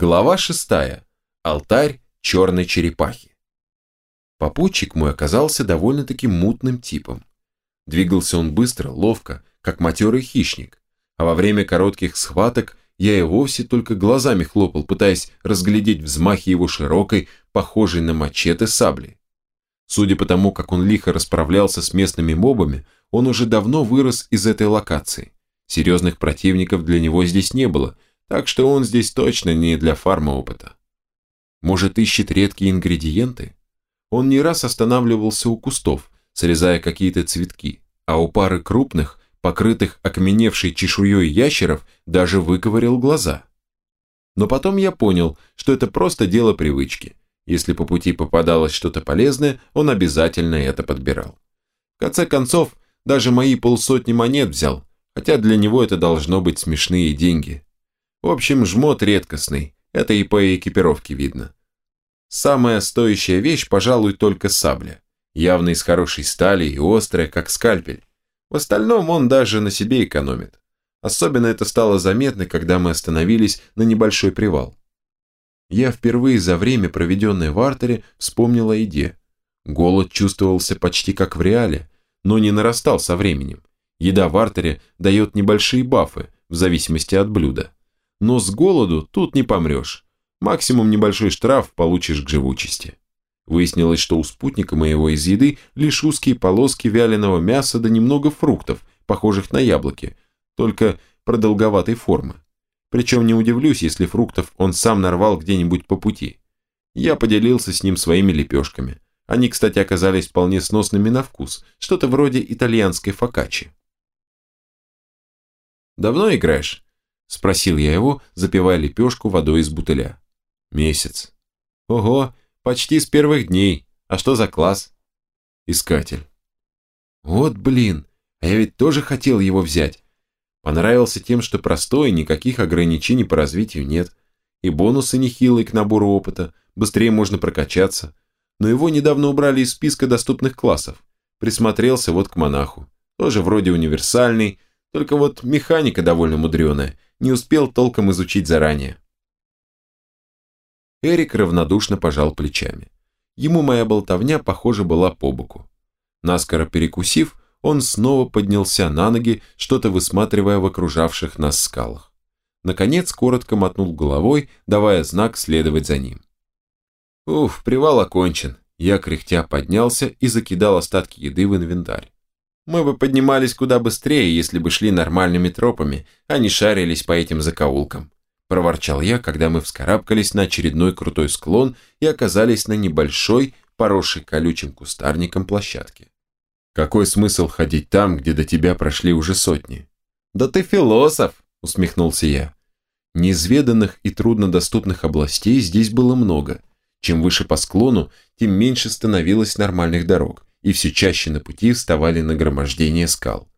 Глава шестая. Алтарь черной черепахи. Попутчик мой оказался довольно-таки мутным типом. Двигался он быстро, ловко, как матерый хищник, а во время коротких схваток я и вовсе только глазами хлопал, пытаясь разглядеть взмахи его широкой, похожей на мачете сабли. Судя по тому, как он лихо расправлялся с местными мобами, он уже давно вырос из этой локации. Серьезных противников для него здесь не было, так что он здесь точно не для фарма опыта. Может, ищет редкие ингредиенты? Он не раз останавливался у кустов, срезая какие-то цветки, а у пары крупных, покрытых окаменевшей чешуей ящеров, даже выковырял глаза. Но потом я понял, что это просто дело привычки. Если по пути попадалось что-то полезное, он обязательно это подбирал. В конце концов, даже мои полсотни монет взял, хотя для него это должно быть смешные деньги. В общем, жмот редкостный, это и по экипировке видно. Самая стоящая вещь, пожалуй, только сабля. Явно из хорошей стали и острая, как скальпель. В остальном он даже на себе экономит. Особенно это стало заметно, когда мы остановились на небольшой привал я впервые за время, проведенное в артере, вспомнил о еде. Голод чувствовался почти как в реале, но не нарастал со временем. Еда в артере дает небольшие бафы, в зависимости от блюда. Но с голоду тут не помрешь. Максимум небольшой штраф получишь к живучести. Выяснилось, что у спутника моего из еды лишь узкие полоски вяленого мяса да немного фруктов, похожих на яблоки, только продолговатой формы. Причем не удивлюсь, если фруктов он сам нарвал где-нибудь по пути. Я поделился с ним своими лепешками. Они, кстати, оказались вполне сносными на вкус, что-то вроде итальянской фокаччи. «Давно играешь?» – спросил я его, запивая лепешку водой из бутыля. «Месяц». «Ого, почти с первых дней. А что за класс?» «Искатель». «Вот блин, а я ведь тоже хотел его взять. Понравился тем, что простой, никаких ограничений по развитию нет. И бонусы нехилые к набору опыта, быстрее можно прокачаться. Но его недавно убрали из списка доступных классов. Присмотрелся вот к монаху. Тоже вроде универсальный, только вот механика довольно мудреная, не успел толком изучить заранее. Эрик равнодушно пожал плечами. Ему моя болтовня, похоже, была по боку. Наскоро перекусив, он снова поднялся на ноги, что-то высматривая в окружавших нас скалах. Наконец, коротко мотнул головой, давая знак следовать за ним. Уф, привал окончен. Я кряхтя поднялся и закидал остатки еды в инвентарь. Мы бы поднимались куда быстрее, если бы шли нормальными тропами, а не шарились по этим закоулкам. Проворчал я, когда мы вскарабкались на очередной крутой склон и оказались на небольшой, поросшей колючим кустарником площадке. Какой смысл ходить там, где до тебя прошли уже сотни? Да ты философ, усмехнулся я. Неизведанных и труднодоступных областей здесь было много. Чем выше по склону, тем меньше становилось нормальных дорог, и все чаще на пути вставали нагромождения скал.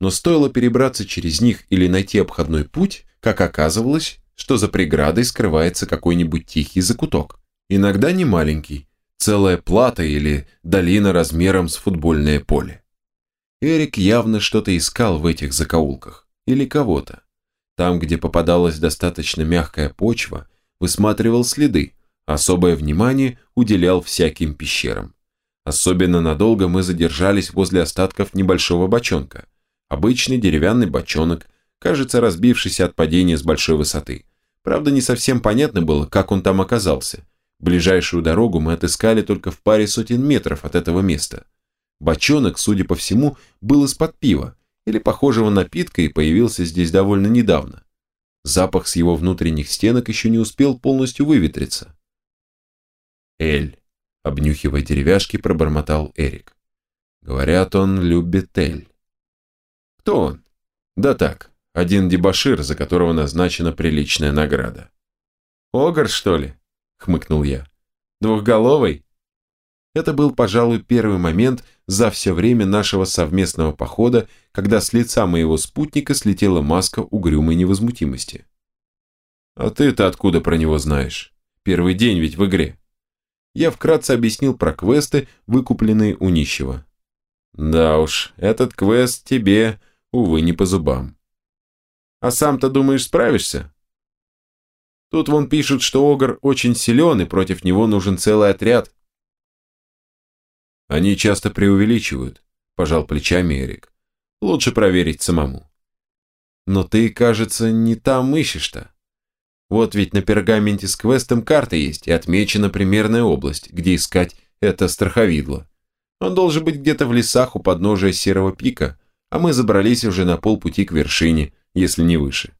Но стоило перебраться через них или найти обходной путь, как оказывалось, что за преградой скрывается какой-нибудь тихий закуток. Иногда не маленький, целая плата или долина размером с футбольное поле. Эрик явно что-то искал в этих закоулках, или кого-то. Там, где попадалась достаточно мягкая почва, высматривал следы, особое внимание уделял всяким пещерам. Особенно надолго мы задержались возле остатков небольшого бочонка. Обычный деревянный бочонок, кажется, разбившийся от падения с большой высоты. Правда, не совсем понятно было, как он там оказался – Ближайшую дорогу мы отыскали только в паре сотен метров от этого места. Бочонок, судя по всему, был из-под пива или похожего напитка и появился здесь довольно недавно. Запах с его внутренних стенок еще не успел полностью выветриться. «Эль», — обнюхивая деревяшки, пробормотал Эрик. «Говорят, он любит Эль». «Кто он?» «Да так, один дебошир, за которого назначена приличная награда». «Огр, что ли?» хмыкнул я. Двухголовый? Это был, пожалуй, первый момент за все время нашего совместного похода, когда с лица моего спутника слетела маска угрюмой невозмутимости. «А ты-то откуда про него знаешь? Первый день ведь в игре». Я вкратце объяснил про квесты, выкупленные у нищего. «Да уж, этот квест тебе, увы, не по зубам». «А сам-то думаешь, справишься?» Тут вон пишут, что Огр очень силен, и против него нужен целый отряд. Они часто преувеличивают, пожал плечами Эрик. Лучше проверить самому. Но ты, кажется, не там ищешь-то. Вот ведь на пергаменте с квестом карта есть и отмечена примерная область, где искать это страховидло. Он должен быть где-то в лесах у подножия Серого пика, а мы забрались уже на полпути к вершине, если не выше.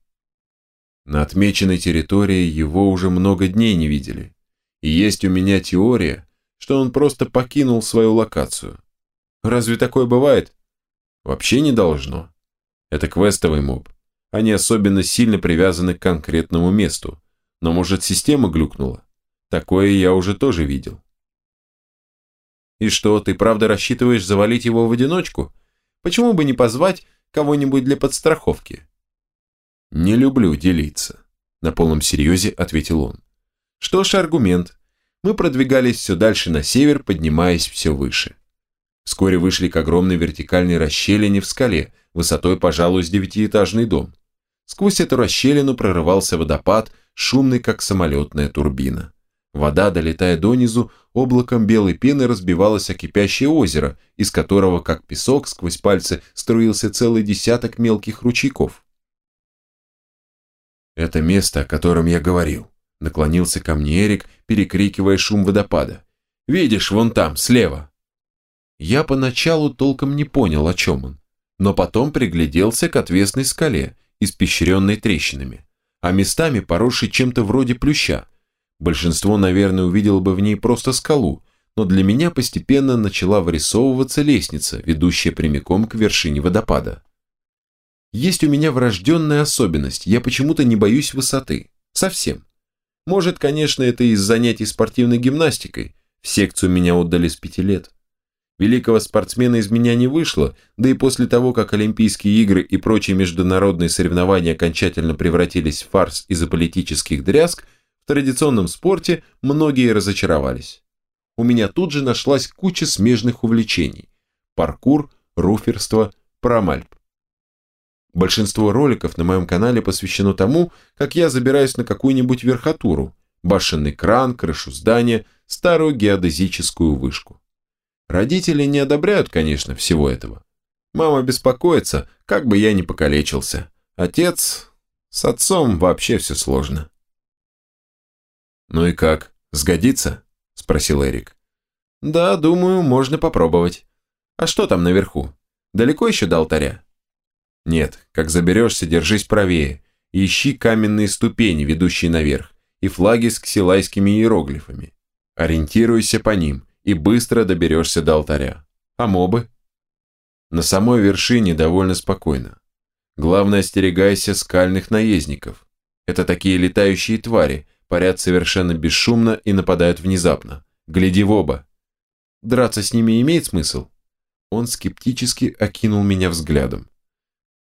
На отмеченной территории его уже много дней не видели. И есть у меня теория, что он просто покинул свою локацию. Разве такое бывает? Вообще не должно. Это квестовый моб. Они особенно сильно привязаны к конкретному месту. Но может система глюкнула? Такое я уже тоже видел. И что, ты правда рассчитываешь завалить его в одиночку? Почему бы не позвать кого-нибудь для подстраховки? Не люблю делиться, на полном серьезе ответил он. Что ж, аргумент. Мы продвигались все дальше на север, поднимаясь все выше. Вскоре вышли к огромной вертикальной расщелине в скале, высотой, пожалуй, с девятиэтажный дом. Сквозь эту расщелину прорывался водопад, шумный, как самолетная турбина. Вода, долетая донизу, облаком белой пены разбивалась о кипящее озеро, из которого, как песок, сквозь пальцы струился целый десяток мелких ручейков. «Это место, о котором я говорил», — наклонился ко мне Эрик, перекрикивая шум водопада. «Видишь, вон там, слева». Я поначалу толком не понял, о чем он, но потом пригляделся к отвесной скале, испещренной трещинами, а местами поросшей чем-то вроде плюща, Большинство, наверное, увидело бы в ней просто скалу, но для меня постепенно начала вырисовываться лестница, ведущая прямиком к вершине водопада. Есть у меня врожденная особенность, я почему-то не боюсь высоты. Совсем. Может, конечно, это из занятий спортивной гимнастикой. В секцию меня отдали с пяти лет. Великого спортсмена из меня не вышло, да и после того, как Олимпийские игры и прочие международные соревнования окончательно превратились в фарс из-за политических дрязг, в традиционном спорте многие разочаровались. У меня тут же нашлась куча смежных увлечений. Паркур, руферство, промальп. Большинство роликов на моем канале посвящено тому, как я забираюсь на какую-нибудь верхотуру, башенный кран, крышу здания, старую геодезическую вышку. Родители не одобряют, конечно, всего этого. Мама беспокоится, как бы я ни покалечился. Отец... С отцом вообще все сложно. «Ну и как, сгодится?» – спросил Эрик. «Да, думаю, можно попробовать. А что там наверху? Далеко еще до алтаря?» «Нет, как заберешься, держись правее ищи каменные ступени, ведущие наверх, и флаги с ксилайскими иероглифами. Ориентируйся по ним и быстро доберешься до алтаря. А мобы?» На самой вершине довольно спокойно. Главное, остерегайся скальных наездников. Это такие летающие твари, парят совершенно бесшумно и нападают внезапно. Гляди в оба. Драться с ними имеет смысл? Он скептически окинул меня взглядом.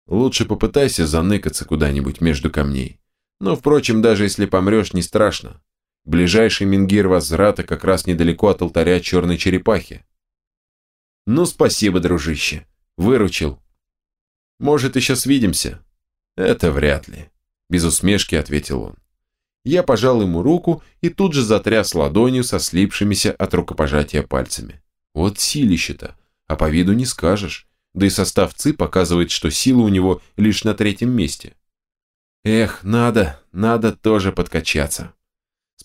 Лучше попытайся заныкаться куда-нибудь между камней. Но, впрочем, даже если помрешь, не страшно. Ближайший мингир возврата как раз недалеко от алтаря черной черепахи. Ну, спасибо, дружище. Выручил. Может, еще свидимся? Это вряд ли. Без усмешки ответил он. Я пожал ему руку и тут же затряс ладонью со слипшимися от рукопожатия пальцами. Вот силище-то, а по виду не скажешь. Да и состав ЦИ показывает, что сила у него лишь на третьем месте. Эх, надо, надо тоже подкачаться.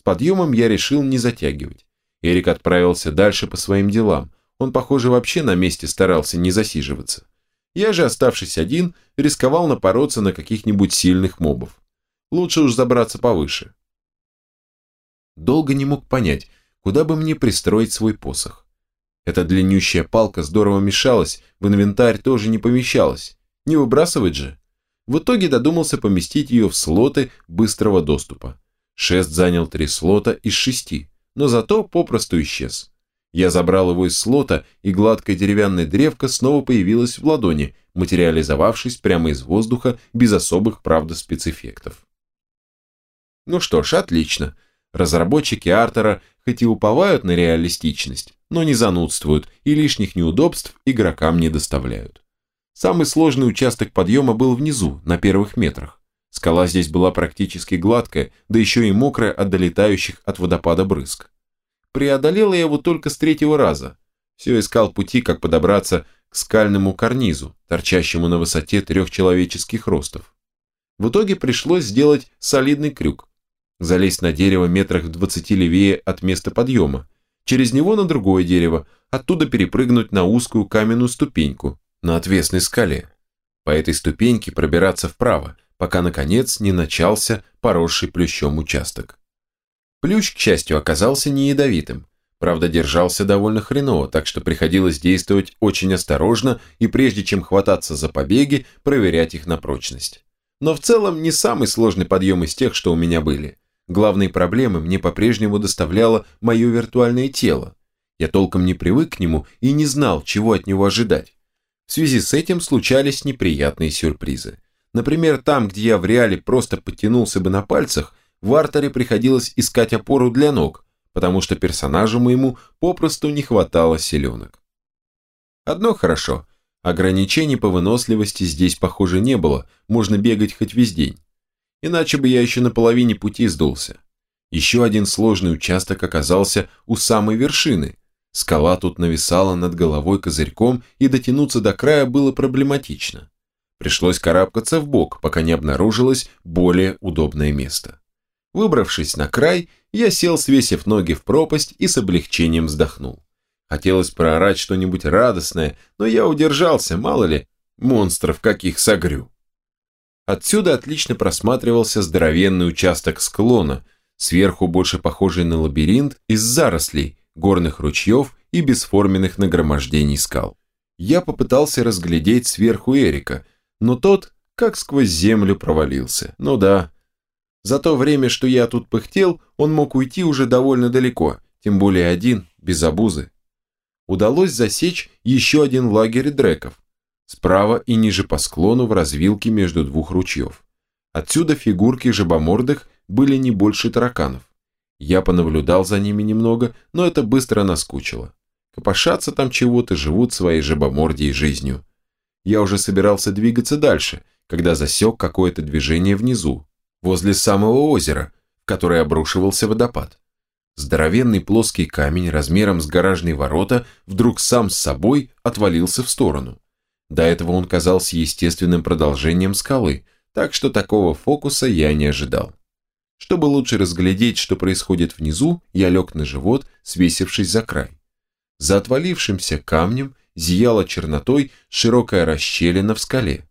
Подъемом я решил не затягивать. Эрик отправился дальше по своим делам. Он, похоже, вообще на месте старался не засиживаться. Я же, оставшись один, рисковал напороться на каких-нибудь сильных мобов. Лучше уж забраться повыше. Долго не мог понять, куда бы мне пристроить свой посох. Эта длиннющая палка здорово мешалась, в инвентарь тоже не помещалась. Не выбрасывать же. В итоге додумался поместить ее в слоты быстрого доступа. Шест занял три слота из шести, но зато попросту исчез. Я забрал его из слота, и гладкая деревянная древка снова появилась в ладони, материализовавшись прямо из воздуха без особых, правда, спецэффектов. Ну что ж, отлично. Разработчики Артера хоть и уповают на реалистичность, но не занудствуют и лишних неудобств игрокам не доставляют. Самый сложный участок подъема был внизу, на первых метрах. Скала здесь была практически гладкая, да еще и мокрая от долетающих от водопада брызг. Преодолел я его только с третьего раза. Все искал пути, как подобраться к скальному карнизу, торчащему на высоте трех человеческих ростов. В итоге пришлось сделать солидный крюк. Залезть на дерево метрах в двадцати левее от места подъема, через него на другое дерево, оттуда перепрыгнуть на узкую каменную ступеньку на отвесной скале. По этой ступеньке пробираться вправо, пока, наконец, не начался поросший плющом участок. Плющ, к счастью, оказался не ядовитым. Правда, держался довольно хреново, так что приходилось действовать очень осторожно и прежде чем хвататься за побеги, проверять их на прочность. Но в целом не самый сложный подъем из тех, что у меня были. Главные проблемы мне по-прежнему доставляло мое виртуальное тело. Я толком не привык к нему и не знал, чего от него ожидать. В связи с этим случались неприятные сюрпризы. Например, там, где я в реале просто подтянулся бы на пальцах, в артере приходилось искать опору для ног, потому что персонажу моему попросту не хватало селенок. Одно хорошо, ограничений по выносливости здесь, похоже, не было, можно бегать хоть весь день. Иначе бы я еще на половине пути сдулся. Еще один сложный участок оказался у самой вершины. Скала тут нависала над головой козырьком, и дотянуться до края было проблематично. Пришлось карабкаться в бок, пока не обнаружилось более удобное место. Выбравшись на край, я сел, свесив ноги в пропасть и с облегчением вздохнул. Хотелось проорать что-нибудь радостное, но я удержался, мало ли, монстров каких согрю. Отсюда отлично просматривался здоровенный участок склона, сверху больше похожий на лабиринт из зарослей, горных ручьев и бесформенных нагромождений скал. Я попытался разглядеть сверху Эрика, но тот как сквозь землю провалился. Ну да. За то время, что я тут пыхтел, он мог уйти уже довольно далеко, тем более один, без обузы. Удалось засечь еще один лагерь дреков. Справа и ниже по склону в развилке между двух ручьев. Отсюда фигурки жабомордых были не больше тараканов. Я понаблюдал за ними немного, но это быстро наскучило. Копошатся там чего-то, живут своей жабомордией жизнью я уже собирался двигаться дальше, когда засек какое-то движение внизу, возле самого озера, в которое обрушивался водопад. Здоровенный плоский камень размером с гаражные ворота вдруг сам с собой отвалился в сторону. До этого он казался естественным продолжением скалы, так что такого фокуса я не ожидал. Чтобы лучше разглядеть, что происходит внизу, я лег на живот, свесившись за край. За отвалившимся камнем зияла чернотой широкая расщелина в скале.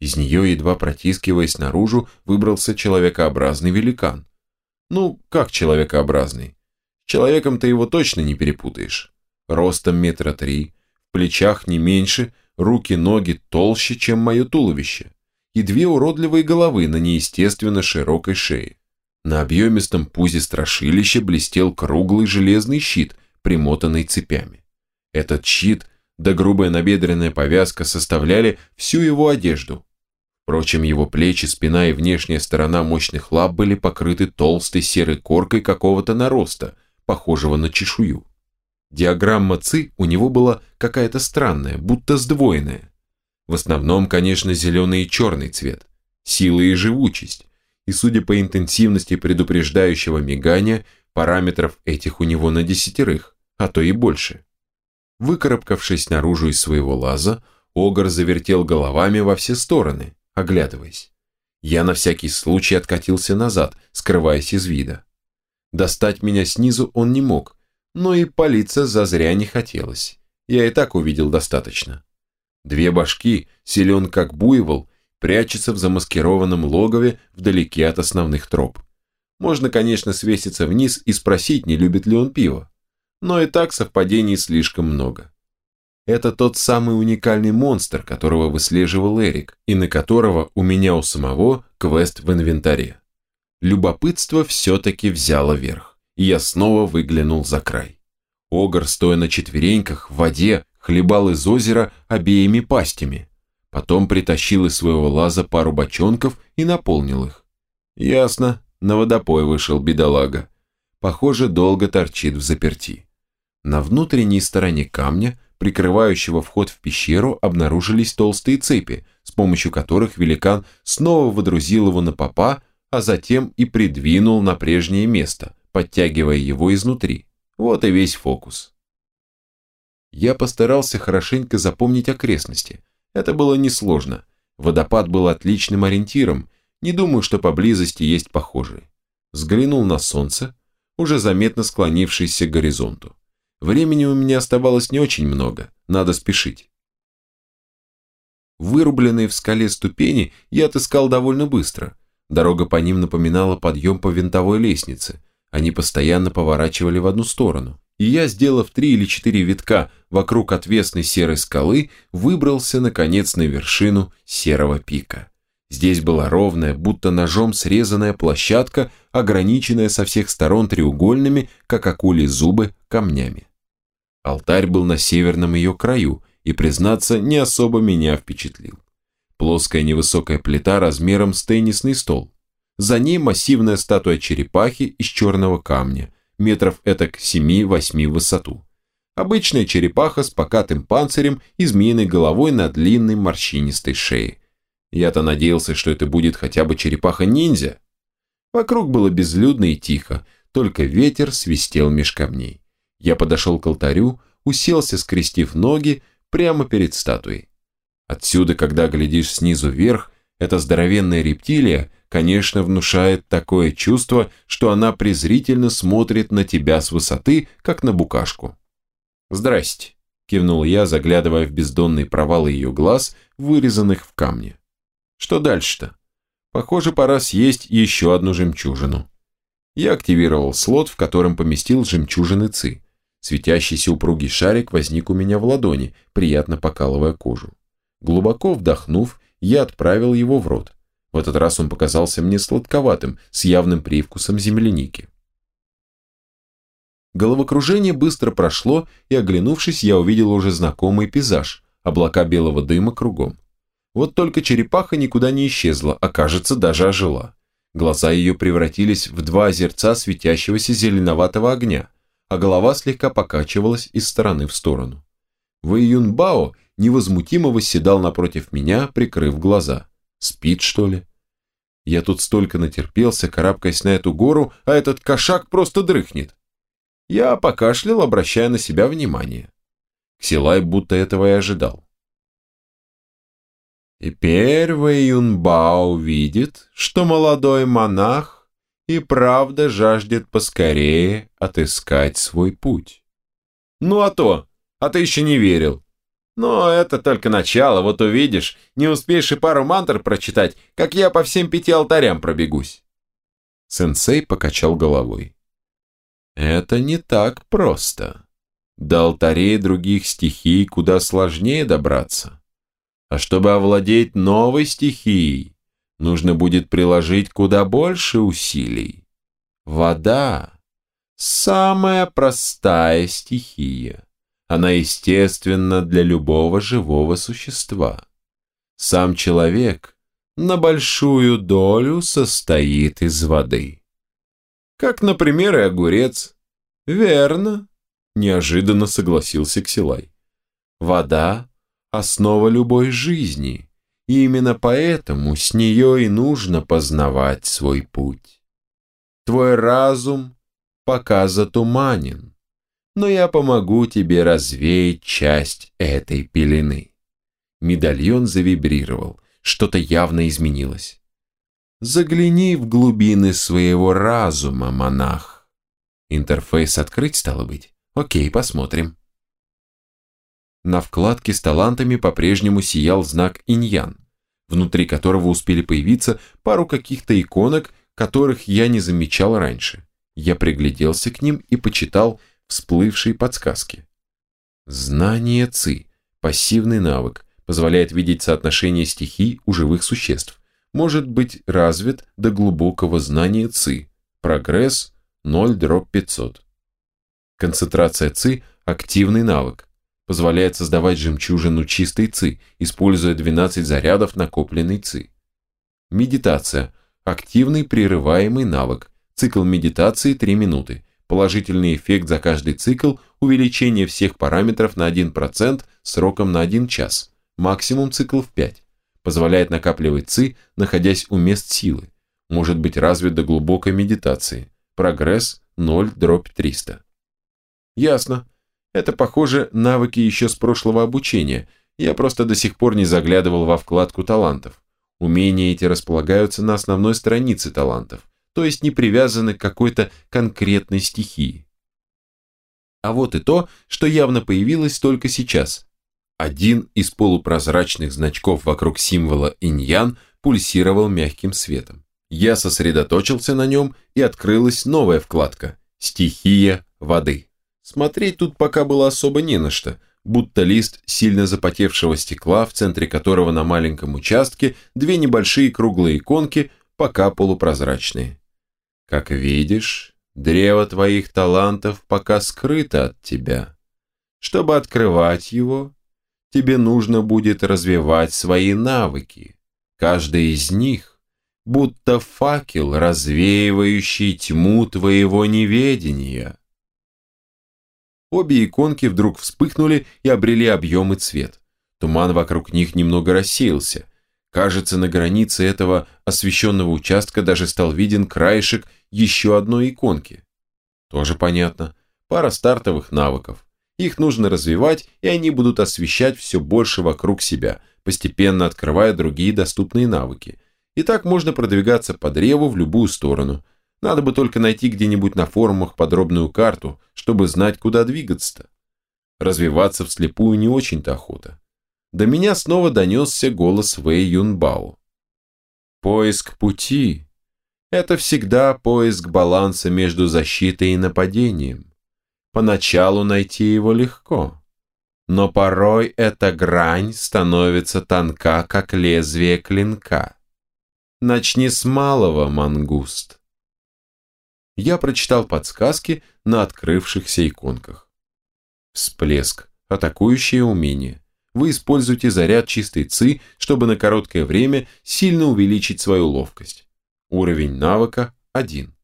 Из нее, едва протискиваясь наружу, выбрался человекообразный великан. Ну, как человекообразный? человеком ты его точно не перепутаешь. Ростом метра три, в плечах не меньше, руки-ноги толще, чем мое туловище, и две уродливые головы на неестественно широкой шее. На объемистом пузе страшилища блестел круглый железный щит, примотанный цепями. Этот щит да грубая набедренная повязка составляли всю его одежду. Впрочем, его плечи, спина и внешняя сторона мощных лап были покрыты толстой серой коркой какого-то нароста, похожего на чешую. Диаграмма ЦИ у него была какая-то странная, будто сдвоенная. В основном, конечно, зеленый и черный цвет, сила и живучесть, и судя по интенсивности предупреждающего мигания, параметров этих у него на десятерых, а то и больше. Выкарабкавшись наружу из своего лаза, Огр завертел головами во все стороны, оглядываясь. Я на всякий случай откатился назад, скрываясь из вида. Достать меня снизу он не мог, но и палиться зазря не хотелось. Я и так увидел достаточно. Две башки, силен как буйвол, прячутся в замаскированном логове вдалеке от основных троп. Можно, конечно, свеситься вниз и спросить, не любит ли он пиво но и так совпадений слишком много. Это тот самый уникальный монстр, которого выслеживал Эрик, и на которого у меня у самого квест в инвентаре. Любопытство все-таки взяло верх, и я снова выглянул за край. Огр, стоя на четвереньках, в воде, хлебал из озера обеими пастями. Потом притащил из своего лаза пару бочонков и наполнил их. Ясно, на водопой вышел бедолага. Похоже, долго торчит в заперти. На внутренней стороне камня, прикрывающего вход в пещеру, обнаружились толстые цепи, с помощью которых великан снова водрузил его на попа, а затем и придвинул на прежнее место, подтягивая его изнутри. Вот и весь фокус. Я постарался хорошенько запомнить окрестности. Это было несложно. Водопад был отличным ориентиром, не думаю, что поблизости есть похожие. Взглянул на солнце, уже заметно склонившееся к горизонту. Времени у меня оставалось не очень много, надо спешить. Вырубленные в скале ступени я отыскал довольно быстро. Дорога по ним напоминала подъем по винтовой лестнице. Они постоянно поворачивали в одну сторону. И я, сделав три или четыре витка вокруг отвесной серой скалы, выбрался, наконец, на вершину серого пика. Здесь была ровная, будто ножом срезанная площадка, ограниченная со всех сторон треугольными, как акули зубы, камнями. Алтарь был на северном ее краю и, признаться, не особо меня впечатлил. Плоская невысокая плита размером с теннисный стол. За ней массивная статуя черепахи из черного камня, метров этак 7-8 в высоту. Обычная черепаха с покатым панцирем и змеиной головой на длинной морщинистой шее. Я-то надеялся, что это будет хотя бы черепаха-ниндзя. Вокруг было безлюдно и тихо, только ветер свистел меж камней. Я подошел к алтарю, уселся, скрестив ноги, прямо перед статуей. Отсюда, когда глядишь снизу вверх, эта здоровенная рептилия, конечно, внушает такое чувство, что она презрительно смотрит на тебя с высоты, как на букашку. «Здрасте», – кивнул я, заглядывая в бездонные провалы ее глаз, вырезанных в камне. Что дальше-то? Похоже, пора съесть еще одну жемчужину. Я активировал слот, в котором поместил жемчужины ЦИ. Светящийся упругий шарик возник у меня в ладони, приятно покалывая кожу. Глубоко вдохнув, я отправил его в рот. В этот раз он показался мне сладковатым, с явным привкусом земляники. Головокружение быстро прошло, и, оглянувшись, я увидел уже знакомый пейзаж, облака белого дыма кругом. Вот только черепаха никуда не исчезла, а кажется, даже ожила. Глаза ее превратились в два озерца светящегося зеленоватого огня, а голова слегка покачивалась из стороны в сторону. Вэй Юнбао невозмутимо восседал напротив меня, прикрыв глаза. Спит, что ли? Я тут столько натерпелся, карабкаясь на эту гору, а этот кошак просто дрыхнет. Я покашлял, обращая на себя внимание. Ксилай будто этого и ожидал. Теперь Вэй Юнбао видит, что молодой монах и правда жаждет поскорее отыскать свой путь. Ну а то, а ты еще не верил. Но это только начало, вот увидишь, не успеешь и пару мантр прочитать, как я по всем пяти алтарям пробегусь. Сенсей покачал головой. Это не так просто. До алтарей других стихий куда сложнее добраться. А чтобы овладеть новой стихией, нужно будет приложить куда больше усилий. Вода – самая простая стихия. Она естественна для любого живого существа. Сам человек на большую долю состоит из воды. Как, например, и огурец. Верно, неожиданно согласился Ксилай. Вода основа любой жизни, и именно поэтому с нее и нужно познавать свой путь. Твой разум пока затуманен, но я помогу тебе развеять часть этой пелены. Медальон завибрировал, что-то явно изменилось. Загляни в глубины своего разума, монах. Интерфейс открыть стало быть? Окей, посмотрим. На вкладке с талантами по-прежнему сиял знак иньян, внутри которого успели появиться пару каких-то иконок, которых я не замечал раньше. Я пригляделся к ним и почитал всплывшие подсказки. Знание ЦИ, пассивный навык, позволяет видеть соотношение стихий у живых существ, может быть развит до глубокого знания ЦИ, прогресс 0 дробь 500. Концентрация ЦИ – активный навык, позволяет создавать жемчужину чистой ЦИ, используя 12 зарядов накопленной ЦИ. Медитация – активный прерываемый навык. Цикл медитации 3 минуты. Положительный эффект за каждый цикл – увеличение всех параметров на 1% сроком на 1 час. Максимум циклов 5. позволяет накапливать ЦИ, находясь у мест силы. Может быть развит до глубокой медитации. Прогресс 0 дробь 300. Ясно. Это, похоже, навыки еще с прошлого обучения. Я просто до сих пор не заглядывал во вкладку талантов. Умения эти располагаются на основной странице талантов, то есть не привязаны к какой-то конкретной стихии. А вот и то, что явно появилось только сейчас. Один из полупрозрачных значков вокруг символа иньян пульсировал мягким светом. Я сосредоточился на нем, и открылась новая вкладка «Стихия воды». Смотреть тут пока было особо не на что, будто лист сильно запотевшего стекла, в центре которого на маленьком участке две небольшие круглые иконки, пока полупрозрачные. Как видишь, древо твоих талантов пока скрыто от тебя. Чтобы открывать его, тебе нужно будет развивать свои навыки. Каждый из них будто факел, развеивающий тьму твоего неведения. Обе иконки вдруг вспыхнули и обрели объем и цвет. Туман вокруг них немного рассеялся. Кажется, на границе этого освещенного участка даже стал виден краешек еще одной иконки. Тоже понятно. Пара стартовых навыков. Их нужно развивать, и они будут освещать все больше вокруг себя, постепенно открывая другие доступные навыки. И так можно продвигаться по древу в любую сторону – надо бы только найти где-нибудь на форумах подробную карту, чтобы знать, куда двигаться-то. Развиваться вслепую не очень-то охота. До меня снова донесся голос Вэй Юнбао. Поиск пути – это всегда поиск баланса между защитой и нападением. Поначалу найти его легко, но порой эта грань становится тонка, как лезвие клинка. Начни с малого, мангуст я прочитал подсказки на открывшихся иконках. Всплеск. Атакующее умение. Вы используете заряд чистой ЦИ, чтобы на короткое время сильно увеличить свою ловкость. Уровень навыка 1.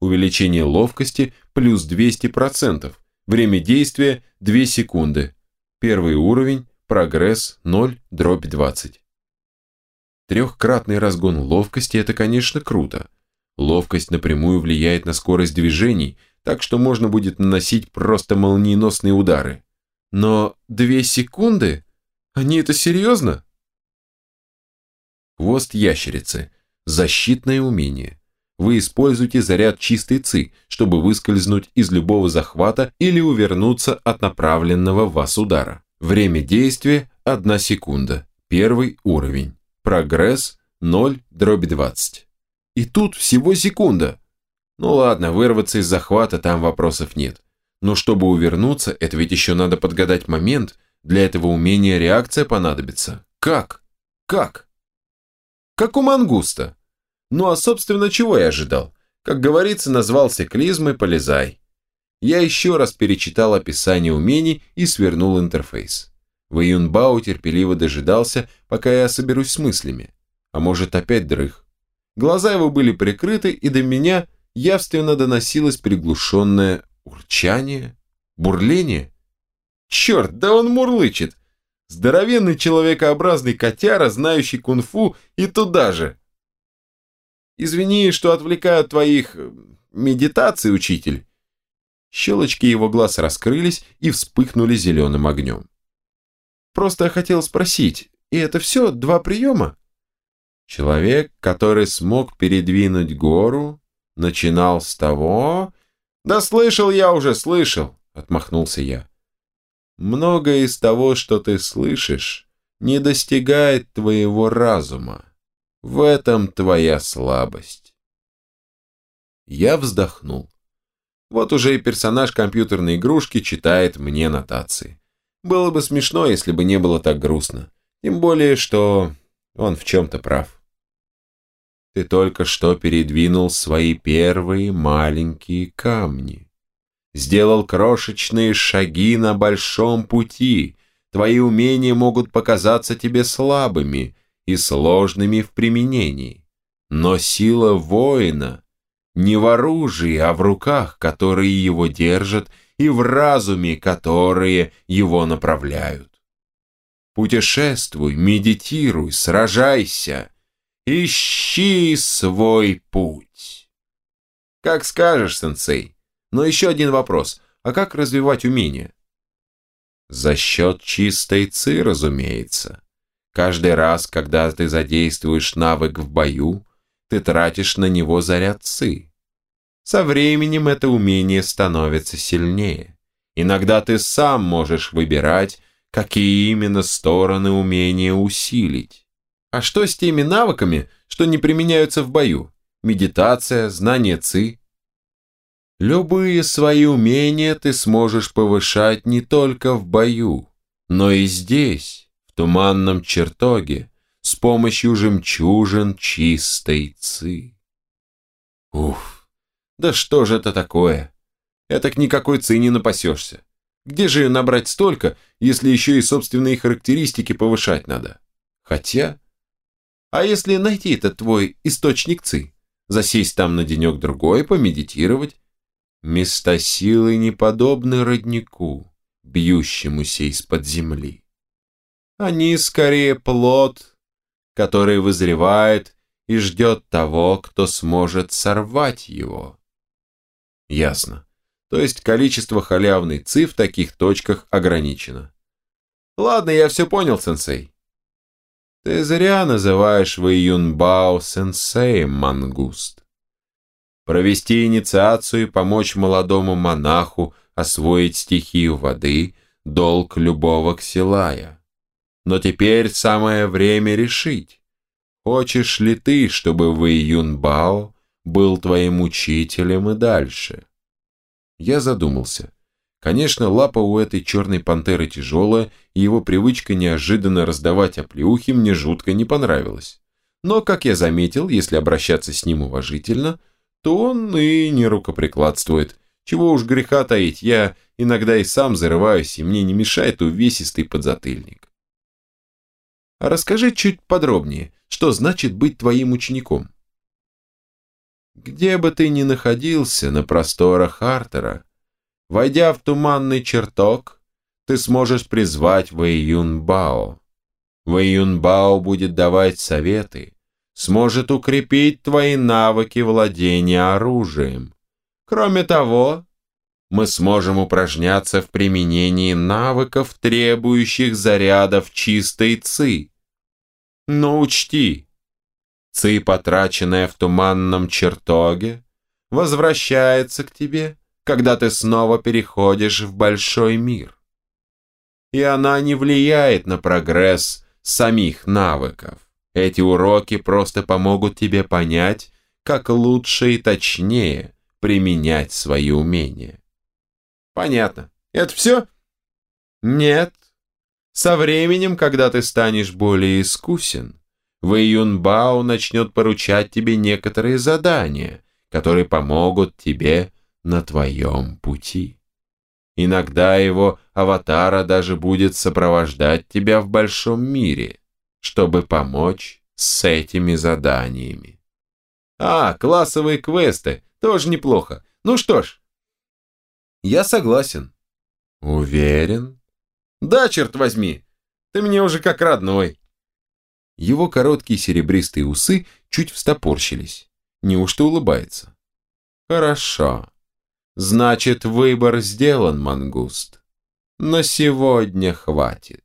Увеличение ловкости плюс 200%. Время действия 2 секунды. Первый уровень, прогресс 0, дробь 20. Трехкратный разгон ловкости – это, конечно, круто, Ловкость напрямую влияет на скорость движений, так что можно будет наносить просто молниеносные удары. Но две секунды? Они это серьезно? Хвост ящерицы. Защитное умение. Вы используете заряд чистой ЦИ, чтобы выскользнуть из любого захвата или увернуться от направленного в вас удара. Время действия – 1 секунда. Первый уровень. Прогресс 0 дробь 20. И тут всего секунда. Ну ладно, вырваться из захвата там вопросов нет. Но чтобы увернуться, это ведь еще надо подгадать момент. Для этого умения реакция понадобится. Как? Как? Как у мангуста. Ну а собственно чего я ожидал? Как говорится, назвался клизмой полезай. Я еще раз перечитал описание умений и свернул интерфейс. Вэйюнбао терпеливо дожидался, пока я соберусь с мыслями. А может опять дрых. Глаза его были прикрыты, и до меня явственно доносилось приглушенное урчание, бурление. Черт, да он мурлычет! Здоровенный человекообразный котяра, знающий кунг-фу, и туда же. Извини, что отвлекаю от твоих э, медитаций, учитель. Щелочки его глаз раскрылись и вспыхнули зеленым огнем. Просто хотел спросить, и это все два приема? Человек, который смог передвинуть гору, начинал с того... «Да слышал я уже, слышал!» — отмахнулся я. «Многое из того, что ты слышишь, не достигает твоего разума. В этом твоя слабость». Я вздохнул. Вот уже и персонаж компьютерной игрушки читает мне нотации. Было бы смешно, если бы не было так грустно. Тем более, что он в чем-то прав. Ты только что передвинул свои первые маленькие камни. Сделал крошечные шаги на большом пути. Твои умения могут показаться тебе слабыми и сложными в применении. Но сила воина не в оружии, а в руках, которые его держат, и в разуме, которые его направляют. Путешествуй, медитируй, сражайся. Ищи свой путь. Как скажешь, сенсей. Но еще один вопрос. А как развивать умения? За счет чистой ци, разумеется. Каждый раз, когда ты задействуешь навык в бою, ты тратишь на него заряд ци. Со временем это умение становится сильнее. Иногда ты сам можешь выбирать, какие именно стороны умения усилить. А что с теми навыками, что не применяются в бою? Медитация, знание ЦИ? Любые свои умения ты сможешь повышать не только в бою, но и здесь, в туманном чертоге, с помощью жемчужин чистой ЦИ. Уф, да что же это такое? Это к никакой ЦИ не напасешься. Где же ее набрать столько, если еще и собственные характеристики повышать надо? Хотя... А если найти этот твой источник ЦИ? Засесть там на денек-другой, помедитировать? Места силы не подобны роднику, бьющемуся из-под земли. Они скорее плод, который вызревает и ждет того, кто сможет сорвать его. Ясно. То есть количество халявной ци в таких точках ограничено. Ладно, я все понял, сенсей. Ты зря называешь Вэй Юнбао сенсеем, мангуст. Провести инициацию и помочь молодому монаху освоить стихию воды – долг любого ксилая. Но теперь самое время решить, хочешь ли ты, чтобы Вэй Юнбао был твоим учителем и дальше. Я задумался. Конечно, лапа у этой черной пантеры тяжелая, и его привычка неожиданно раздавать оплеухи мне жутко не понравилась. Но, как я заметил, если обращаться с ним уважительно, то он и не рукоприкладствует. Чего уж греха таить, я иногда и сам зарываюсь, и мне не мешает увесистый подзатыльник. А расскажи чуть подробнее, что значит быть твоим учеником? Где бы ты ни находился на просторах Артера, Войдя в туманный чертог, ты сможешь призвать Вэйюнбао. Вэйюнбао будет давать советы, сможет укрепить твои навыки владения оружием. Кроме того, мы сможем упражняться в применении навыков, требующих зарядов чистой ци. Но учти, ци, потраченная в туманном чертоге, возвращается к тебе – когда ты снова переходишь в большой мир. И она не влияет на прогресс самих навыков. Эти уроки просто помогут тебе понять, как лучше и точнее применять свои умения. Понятно. Это все? Нет. Со временем, когда ты станешь более искусен, Вэй Юнбао начнет поручать тебе некоторые задания, которые помогут тебе на твоем пути. Иногда его аватара даже будет сопровождать тебя в большом мире, чтобы помочь с этими заданиями. А, классовые квесты, тоже неплохо. Ну что ж, я согласен. Уверен? Да, черт возьми, ты мне уже как родной. Его короткие серебристые усы чуть встопорщились. Неужто улыбается? Хорошо. Значит, выбор сделан, мангуст. На сегодня хватит.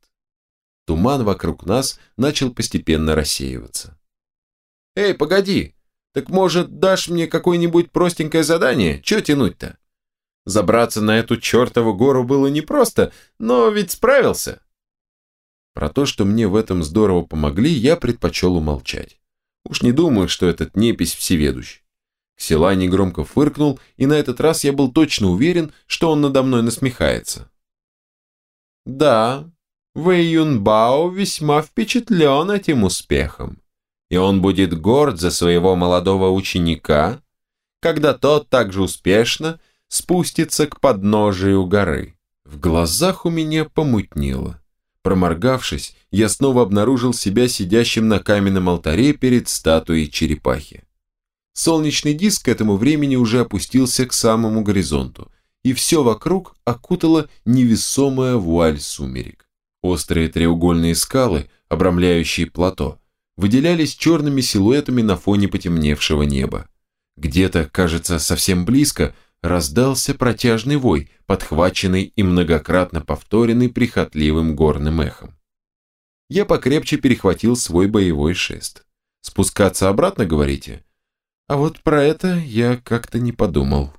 Туман вокруг нас начал постепенно рассеиваться. Эй, погоди, так может дашь мне какое-нибудь простенькое задание? Че тянуть-то? Забраться на эту чертову гору было непросто, но ведь справился. Про то, что мне в этом здорово помогли, я предпочел умолчать. Уж не думаю, что этот непись всеведущ. Ксилай негромко фыркнул, и на этот раз я был точно уверен, что он надо мной насмехается. Да, Вэй Юнбао весьма впечатлен этим успехом, и он будет горд за своего молодого ученика, когда тот также успешно спустится к подножию горы. В глазах у меня помутнело. Проморгавшись, я снова обнаружил себя сидящим на каменном алтаре перед статуей черепахи. Солнечный диск к этому времени уже опустился к самому горизонту, и все вокруг окутала невесомая вуаль сумерек. Острые треугольные скалы, обрамляющие плато, выделялись черными силуэтами на фоне потемневшего неба. Где-то, кажется, совсем близко, раздался протяжный вой, подхваченный и многократно повторенный прихотливым горным эхом. Я покрепче перехватил свой боевой шест. Спускаться обратно, говорите? А вот про это я как-то не подумал.